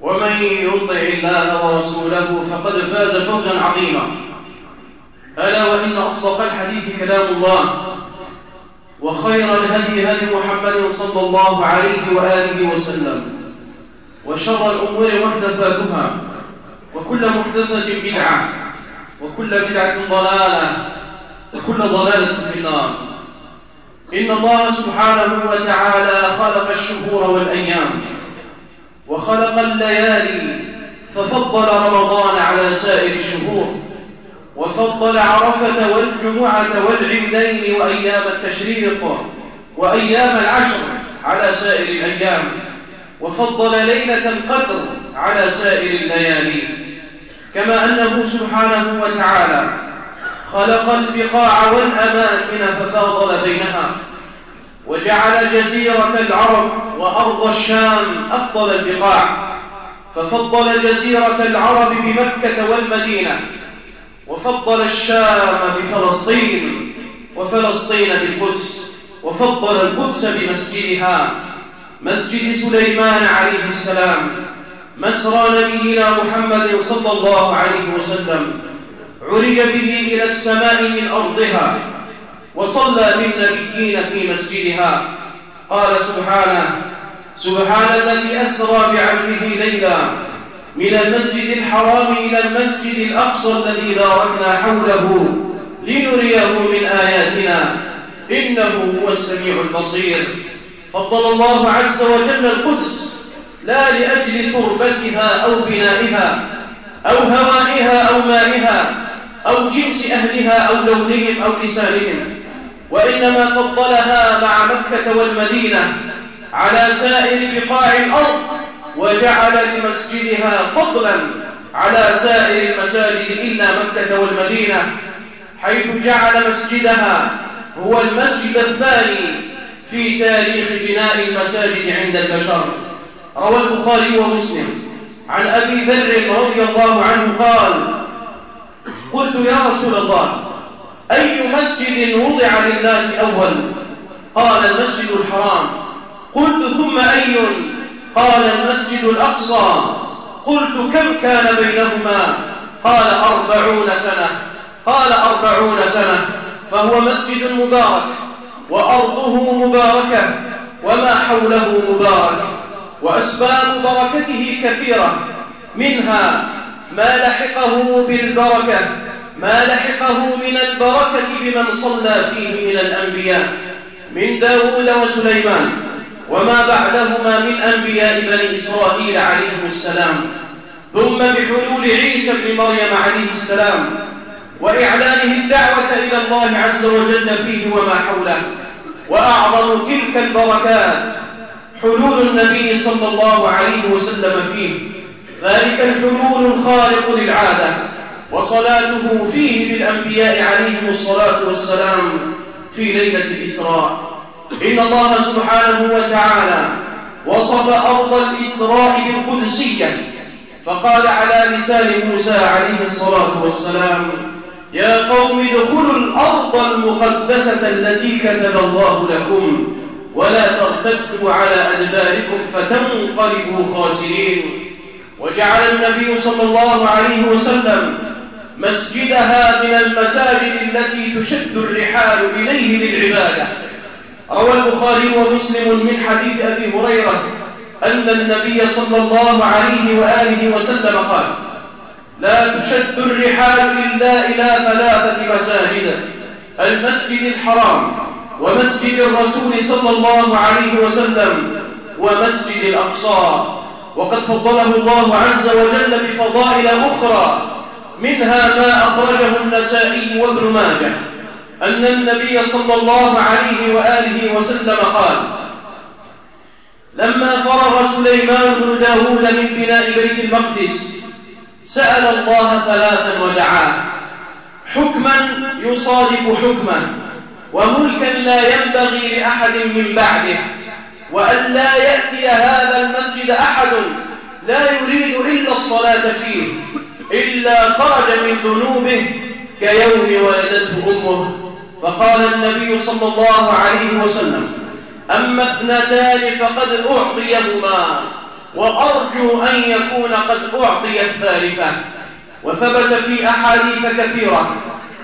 ومن يطع الله ورسوله فقد فاز فوزا عظيما. ألا وإن أصدق الحديث كلام الله وخير الهدي هدي محمد صلى الله عليه وآله وسلم وشر الأمور محدثاتها وكل محدثة بدعة وكل بدعة ضلالة وكل ضلالة في النار. إن الله سبحانه وتعالى خلق الشهور والأيام. وخلق الليالي ففضل رمضان على سائر الشهور وفضل عرفة والجمعة والعيدين وأيام التشريق وأيام العشر على سائر الأيام وفضل ليلة القدر على سائر الليالي كما أنه سبحانه وتعالى خلق البقاع والأماكن ففاضل بينها وجعل جزيرة العرب وأرض الشام أفضل البقاع ففضل جزيرة العرب بمكة والمدينة وفضل الشام بفلسطين وفلسطين بالقدس وفضل القدس بمسجدها مسجد سليمان عليه السلام مسرى نبينا محمد صلى الله عليه وسلم عرج به إلى السماء من أرضها. وصلى بالنبيين في مسجدها. قال سبحانه سبحان الذي أسرى بعبده ليلا من المسجد الحرام إلى المسجد الأقصى الذي باركنا حوله لنريه من آياتنا. إنه هو السميع البصير. فضل الله عز وجل القدس لا لأجل تربتها أو بنائها أو هوائها أو مائها أو جنس أهلها أو لونهم أو لسانهم. وإنما فضلها مع مكة والمدينة على سائر بقاع الأرض وجعل لمسجدها فضلا على سائر المساجد إلا مكة والمدينة حيث جعل مسجدها هو المسجد الثاني في تاريخ بناء المساجد عند البشر. روى البخاري ومسلم. عن أبي ذر رضي الله عنه قال قلت يا رسول الله أي مسجد وضع للناس أول؟ قال المسجد الحرام. قلت ثم أي؟ قال المسجد الأقصى. قلت كم كان بينهما؟ قال أربعون سنة. قال أربعون سنة. فهو مسجد مبارك. وأرضه مباركة. وما حوله مبارك. وأسباب بركته كثيرة. منها ما لحقه بالبركة. ما لحقه من البركة بمن صلى فيه من الأنبياء من داود وسليمان وما بعدهما من أنبياء بني إسرائيل عليهم السلام ثم بحلول عيسى بن مريم عليه السلام وإعلانه الدعوة إلى الله عز وجل فيه وما حوله وأعظم تلك البركات حلول النبي صلى الله عليه وسلم فيه ذلك الحلول الخارق للعادة. وصلاته فيه بالأنبياء عليهم الصلاة والسلام في ليلة الإسراء. إن الله سبحانه وتعالى وصف أرض الإسراء بالقدسية فقال على لسان موسى عليه الصلاة والسلام يا قوم ادخلوا الأرض المقدسة التي كتب الله لكم ولا ترتدوا على أدباركم فتنقلبوا خاسرين. وجعل النبي صلى الله عليه وسلم مسجدها من المساجد التي تشد الرحال إليه للعبادة. روى البخاري ومسلم من حديث أبي هريرة أن النبي صلى الله عليه وآله وسلم قال لا تشد الرحال إلا إلى ثلاثة مساجد المسجد الحرام ومسجد الرسول صلى الله عليه وسلم ومسجد الأقصى. وقد فضله الله عز وجل بفضائل أخرى منها ما أخرجه النسائي وابن ماجه أن النبي صلى الله عليه وآله وسلم قال لما فرغ سليمان بن داود من بناء بيت المقدس سأل الله ثلاثا ودعاه حكما يصادف حكما وملكا لا ينبغي لأحد من بعده وأن لا يأتي هذا المسجد أحد لا يريد إلا الصلاة فيه. إلا خرج من ذنوبه كيوم ولدته أمه. فقال النبي صلى الله عليه وسلم أما اثنتان فقد أعطيهما وأرجو أن يكون قد أعطي الثالثة. وثبت في أحاديث كثيرة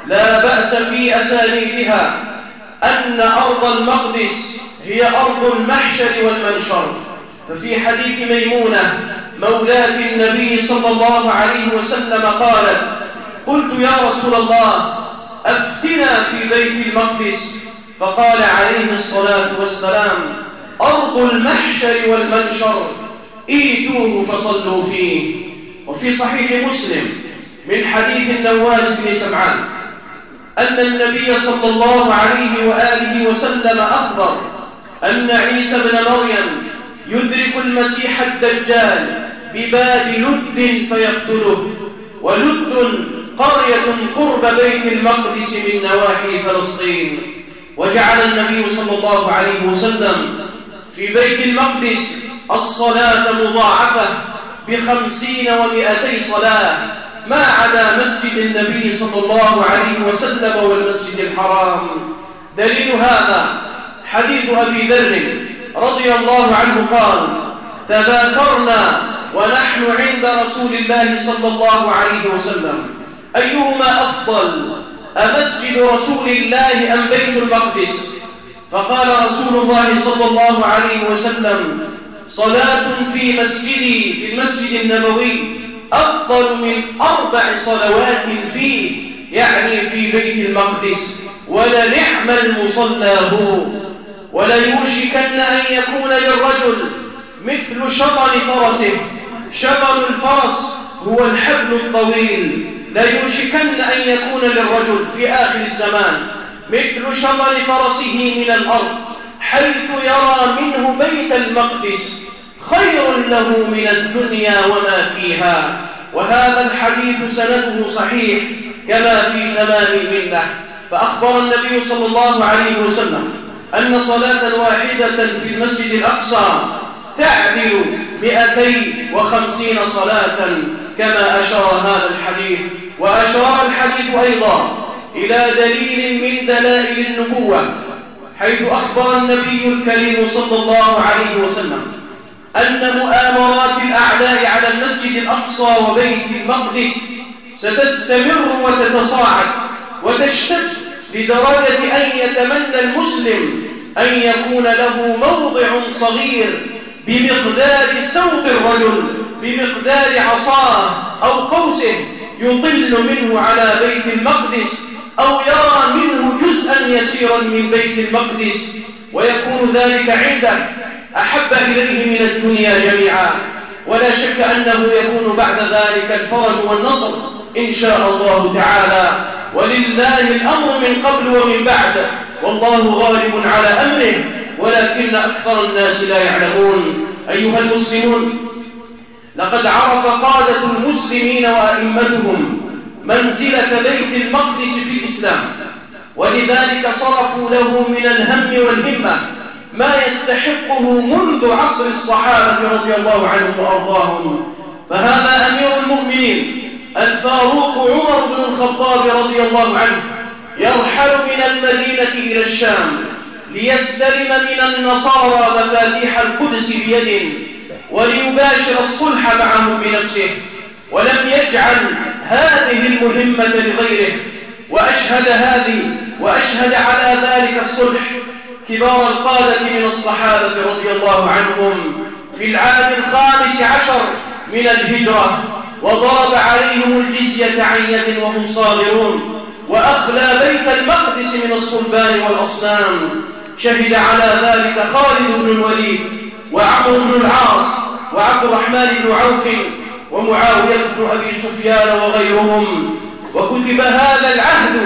لا بأس في أسانيدها أن أرض المقدس هي أرض المحشر والمنشر. ففي حديث ميمونة مولاة النبي صلى الله عليه وسلم قالت قلت يا رسول الله أفتنا في بيت المقدس. فقال عليه الصلاة والسلام أرض المحشر والمنشر إيتوه فصلوا فيه. وفي صحيح مسلم من حديث النواس بن سمعان أن النبي صلى الله عليه وآله وسلم أخبر أن عيسى بن مريم يدرك المسيح الدجال. بباب لد فيقتله ولد قرية قرب بيت المقدس من نواحي فلسطين. وجعل النبي صلى الله عليه وسلم في بيت المقدس الصلاة مضاعفة بخمسين ومئتي صلاة ما عدا مسجد النبي صلى الله عليه وسلم والمسجد الحرام. دليل هذا حديث أبي ذر رضي الله عنه قال تذاكرنا ونحن عند رسول الله صلى الله عليه وسلم. أيهما أفضل أمسجد رسول الله أم بيت المقدس؟ فقال رسول الله صلى الله عليه وسلم صلاة في مسجدي في المسجد النبوي أفضل من أربع صلوات فيه يعني في بيت المقدس. ولنعم المصلى هو. وليوشكن أن يكون للرجل مثل شطر فرسه. شطر الفرس هو الحبل الطويل. ليوشكن أن يكون للرجل في آخر الزمان مثل شطر فرسه من الأرض حيث يرى منه بيت المقدس خير له من الدنيا وما فيها. وهذا الحديث سنده صحيح كما في تمام المنة فأخبر النبي صلى الله عليه وسلم أن صلاة واحدة في المسجد الأقصى تعدل مئتي وخمسين صلاة كما أشار هذا الحديث. وأشار الحديث أيضا إلى دليل من دلائل النبوة حيث أخبر النبي الكريم صلى الله عليه وسلم أن مؤامرات الأعداء على المسجد الأقصى وبيت المقدس ستستمر وتتصاعد وتشتد لدرجة أن يتمنى المسلم أن يكون له موضع صغير بمقدار سوط الرجل بمقدار عصاه أو قوسه يطل منه على بيت المقدس أو يرى منه جزءا يسيرا من بيت المقدس. ويكون ذلك عنده أحب إليه من الدنيا جميعا. ولا شك أنه يكون بعد ذلك الفرج والنصر إن شاء الله تعالى. ولله الأمر من قبل ومن بعد. والله غالب على أمره. ولكن أكثر الناس لا يعلمون. أيها المسلمون لقد عرف قادة المسلمين وأئمتهم منزلة بيت المقدس في الإسلام ولذلك صرفوا له من الهم والهمة ما يستحقه منذ عصر الصحابة رضي الله عنهم وأرضاهم. فهذا أمير المؤمنين الفاروق عمر بن الخطاب رضي الله عنه يرحل من المدينة إلى الشام ليستلم من النصارى مفاتيح القدس بيد وليباشر الصلح معهم بنفسه ولم يجعل هذه المهمة لغيره. وأشهد هذه وأشهد على ذلك الصلح كبار القادة من الصحابة رضي الله عنهم في العام الخامس عشر من الهجرة وضرب عليهم الجزية يد وهم صاغرون وأخلى بيت المقدس من الصلبان والأصنام. شهد على ذلك خالد بن الوليد وعمرو بن العاص وعبد الرحمن بن عوف ومعاوية بن أبي سفيان وغيرهم. وكتب هذا العهد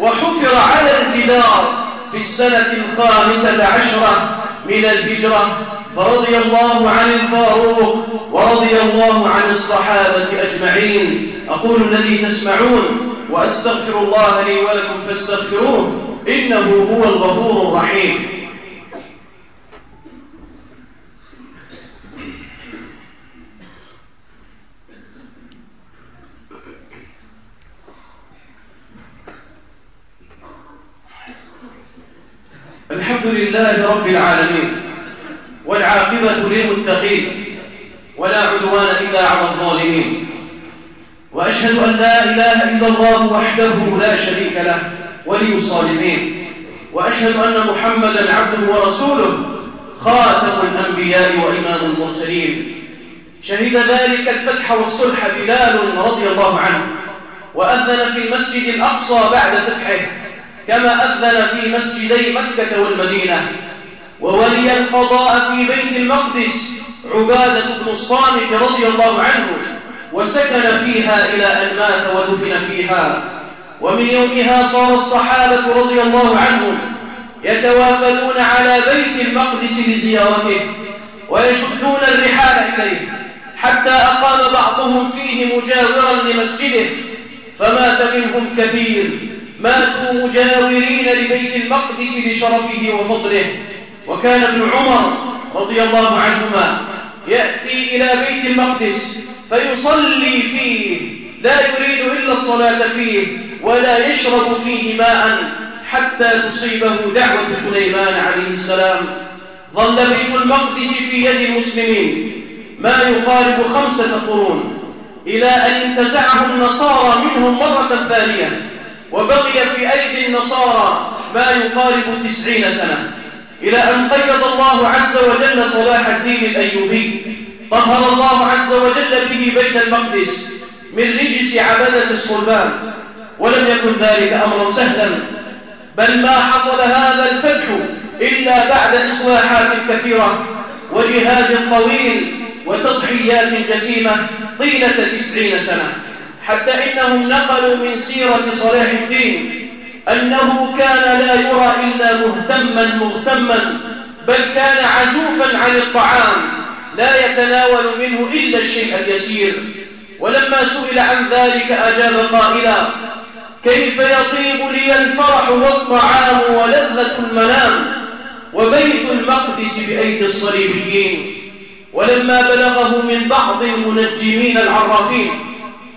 وحفر على الجدار في السنة الخامسة عشرة من الهجرة فرضي الله عن الفاروق ورضي الله عن الصحابة أجمعين. أقول الذي تسمعون وأستغفر الله لي ولكم فاستغفروه. إنه هو الغفور الرحيم. الحمد لله رب العالمين والعاقبة للمتقين ولا عدوان إلا على الظالمين. وأشهد أن لا إله إلا الله وحده لا شريك له ولي الصالحين وأشهد أن محمدا عبده ورسوله خاتم الأنبياء وإمام المرسلين. شهد ذلك الفتح والصلح بلال رضي الله عنه وأذن في المسجد الأقصى بعد فتحه كما أذن في مسجدي مكة والمدينة. وولي القضاء في بيت المقدس عبادة بن الصامت رضي الله عنه وسكن فيها إلى أن مات ودفن فيها. ومن يومها صار الصحابة رضي الله عنهم يتوافدون على بيت المقدس لزيارته ويشدون الرحال إليه حتى أقام بعضهم فيه مجاورا لمسجده فمات منهم كثير. ماتوا مجاورين لبيت المقدس لشرفه وفضله. وكان ابن عمر رضي الله عنهما يأتي إلى بيت المقدس فيصلي فيه. لا يريد إلا الصلاة فيه. ولا يشرب فيه ماء حتى تصيبه دعوة سليمان عليه السلام. ظل بيت المقدس في يد المسلمين. ما يقارب خمسة قرون. إلى أن انتزعه النصارى منهم مرة ثانية. وبقي في أيدي النصارى ما يقارب تسعين سنة. إلى أن قيض الله عز وجل صلاح الدين الأيوبي. طهر الله عز وجل به بيت المقدس من رجس عبدة الصلبان ولم يكن ذلك أمرا سهلا. بل ما حصل هذا الفتح إلا بعد إصلاحات كثيرة وجهاد طويل وتضحيات جسيمة طيلة تسعين سنة. حتى إنهم نقلوا من سيرة صلاح الدين أنه كان لا يرى إلا مهتما مغتما بل كان عزوفا عن الطعام لا يتناول منه إلا الشيء اليسير. ولما سئل عن ذلك أجاب قائلا كيف يطيب لي الفرح والطعام ولذة المنام وبيت المقدس بأيدي الصليبيين؟ ولما بلغه من بعض المنجمين العرافين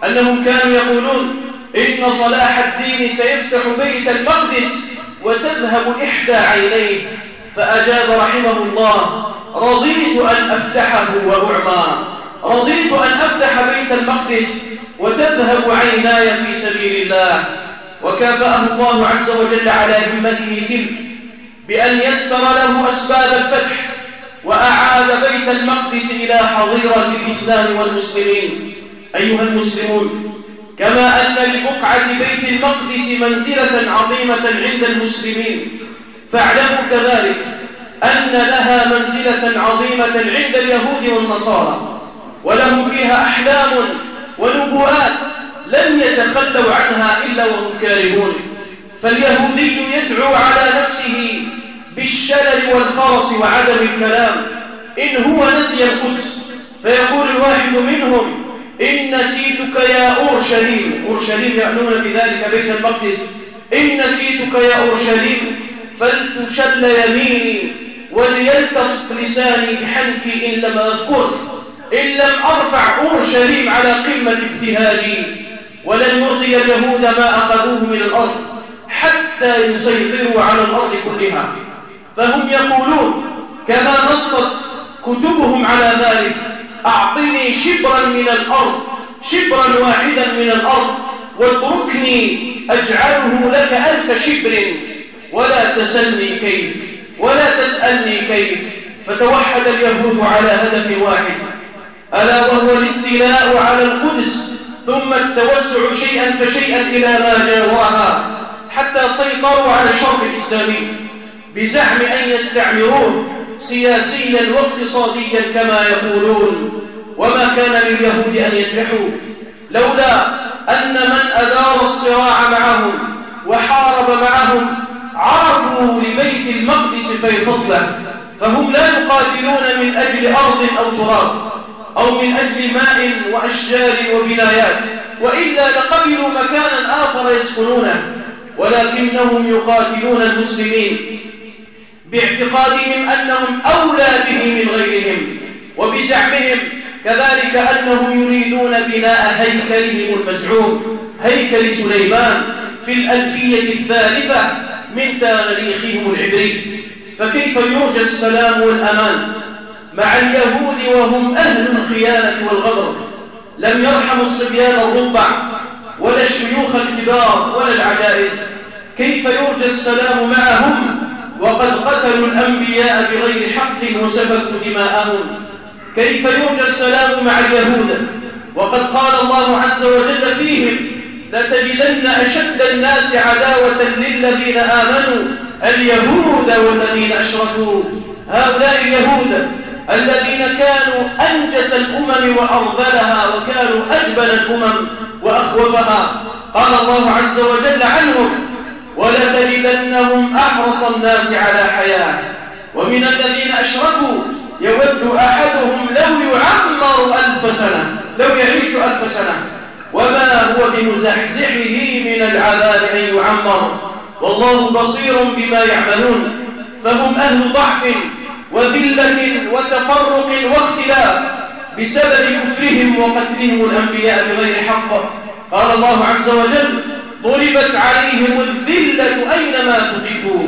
أنهم كانوا يقولون إن صلاح الدين سيفتح بيت المقدس وتذهب إحدى عينيه. فأجاب رحمه الله رضيت أن أفتحه وأعمى رضيت أن أفتح بيت المقدس وتذهب عيناي في سبيل الله. وكافأه الله عز وجل على همته تلك بأن يسر له أسباب الفتح وأعاد بيت المقدس إلى حظيرة الإسلام والمسلمين. أيها المسلمون كما أن لبقعة بيت المقدس منزلة عظيمة عند المسلمين فاعلموا كذلك أن لها منزلة عظيمة عند اليهود والنصارى. ولهم فيها أحلام ونبوءات لم يتخلوا عنها إلا وهم كارهون. فاليهودي يدعو على نفسه بالشلل والخرس وعدم الكلام. إن هو نسي القدس فيقول الواحد منهم إن نسيتك يا أورشليم. أورشليم يعنون بذلك بيت المقدس. إن نسيتك يا أورشليم فلتشل يميني وليلتصق لساني بحنكي إن لم أذكر إن لم أرفع أورشليم على قمة ابتهاجي ولن يرضي اليهود ما أخذوه من الأرض حتى يسيطروا على الأرض كلها. فهم يقولون كما نصت كتبهم على ذلك أعطني شبرا من الأرض شبرا واحدا من الأرض واتركني أجعله لك ألف شبر ولا تسلني كيف ولا تسألني كيف. فتوحد اليهود على هدف واحد ألا وهو الاستيلاء على القدس ثم التوسع شيئا فشيئا إلى ما جاورها حتى سيطروا على الشرق الإسلامي بزعم أن يستعمروه سياسيا واقتصاديا كما يقولون. وما كان لليهود أن ينجحوا لولا أن من أدار الصراع معهم وحارب معهم عرفوا لبيت المقدس في فضله فهم لا يقاتلون من أجل أرض أو تراب. أو من أجل ماء وأشجار وبنايات وإلا لقبلوا مكانا آخر يسكنونه ولكنهم يقاتلون المسلمين باعتقادهم أنهم أولى به من غيرهم وبزعمهم كذلك أنهم يريدون بناء هيكلهم المزعوم هيكل سليمان في الألفية الثالثة من تاريخهم العبري. فكيف يرجى السلام والأمان؟ مع اليهود وهم أهل الخيانة والغدر. لم يرحموا الصبيان الربع ولا الشيوخ الكبار ولا العجائز. كيف يرجى السلام معهم؟ وقد قتلوا الأنبياء بغير حق وسفكوا دماءهم. كيف يرجى السلام مع اليهود؟ وقد قال الله عز وجل فيهم لتجدن أشد الناس عداوة للذين آمنوا اليهود والذين أشركوا. هؤلاء اليهود الذين كانوا أنجس الأمم وأرذلها وكانوا أجبل الأمم وأخوفها. قال الله عز وجل عنهم ولتجدنهم أحرص الناس على حياة. ومن الذين أشركوا يود أحدهم لو يعمر ألف سنة لو يعيش ألف سنة. وما هو بمزحزحه من العذاب أن يعمر. والله بصير بما يعملون. فهم أهل ضعف. وذلة وتفرق واختلاف بسبب كفرهم وقتلهم الأنبياء بغير حق. قال الله عز وجل ضربت عليهم الذلة أينما تقفوا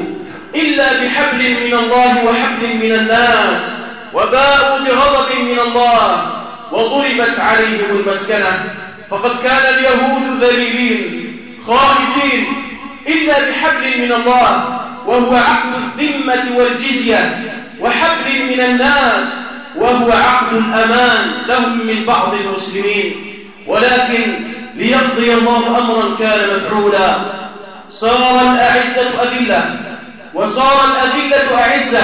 إلا بحبل من الله وحبل من الناس وباءوا بغضب من الله وضربت عليهم المسكنة. فقد كان اليهود ذليلين خائفين إلا بحبل من الله وهو عقد الذمة والجزية. وحبل من الناس وهو عقد الأمان لهم من بعض المسلمين. ولكن ليقضي الله أمرا كان مفعولا. صار الأعزة أذلة وصار الأذلة أعزة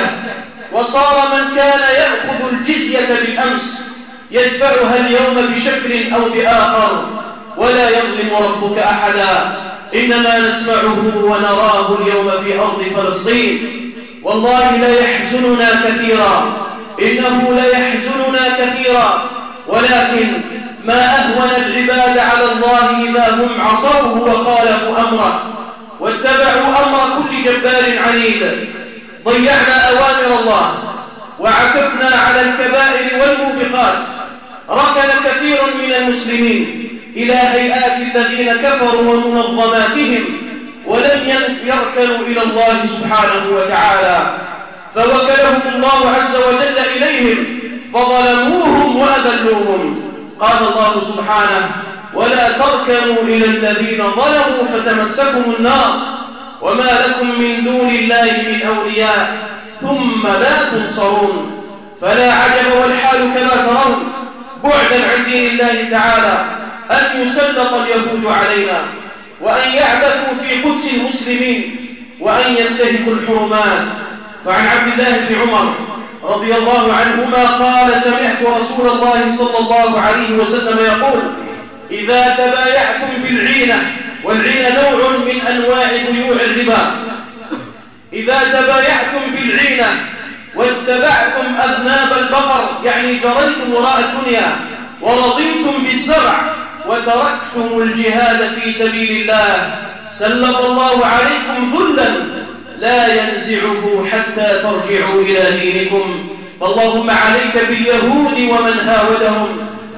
وصار من كان يأخذ الجزية بالأمس يدفعها اليوم بشكل أو بآخر. ولا يظلم ربك أحدا. إنما نسمعه ونراه اليوم في أرض فلسطين. والله لا يحزننا كثيرا. إنه لا يحزننا كثيرا. ولكن ما أهون العباد على الله إذا هم عصوه وخالفوا أمره. واتبعوا أمر كل جبار عنيد. ضيعنا أوامر الله. وعكفنا على الكبائر والموبقات. ركن كثير من المسلمين إلى هيئات الذين كفروا ومنظماتهم. ولم يركنوا إلى الله سبحانه وتعالى. فوكلهم الله عز وجل إليهم فظلموهم وأذلوهم. قال الله سبحانه ولا تركنوا إلى الذين ظلموا فتمسكم النار وما لكم من دون الله من أولياء ثم لا تنصرون. فلا عجب والحال كما ترون. بعدا عن دين الله تعالى أن يسلط اليهود علينا. وأن يعبثوا في قدس المسلمين وأن ينتهكوا الحرمات. فعن عبد الله بن عمر رضي الله عنهما قال سمعت رسول الله صلى الله عليه وسلم يقول إذا تبايعتم بالعينة والعينة نوع من أنواع بيوع الربا. إذا تبايعتم بالعينة واتبعتم أذناب البقر يعني جريتم وراء الدنيا ورضيتم بالزرع وتركتم الجهاد في سبيل الله. سلط الله عليكم ذلا. لا ينزعه حتى ترجعوا إلى دينكم. فاللهم عليك باليهود ومن هاودهم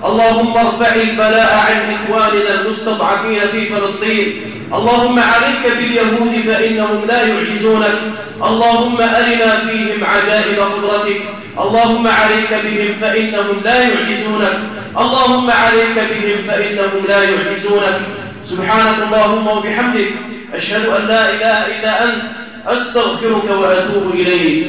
اللهم ارفع البلاء عن إخواننا المستضعفين في فلسطين. اللهم عليك باليهود فإنهم لا يعجزونك. اللهم أرنا فيهم عجائب قدرتك. اللهم عليك بهم فإنهم لا يعجزونك. اللهم عليك بهم فإنهم لا يعجزونك. سبحانك اللهم وبحمدك أشهد أن لا إله إلا أنت أستغفرك وأتوب إليك.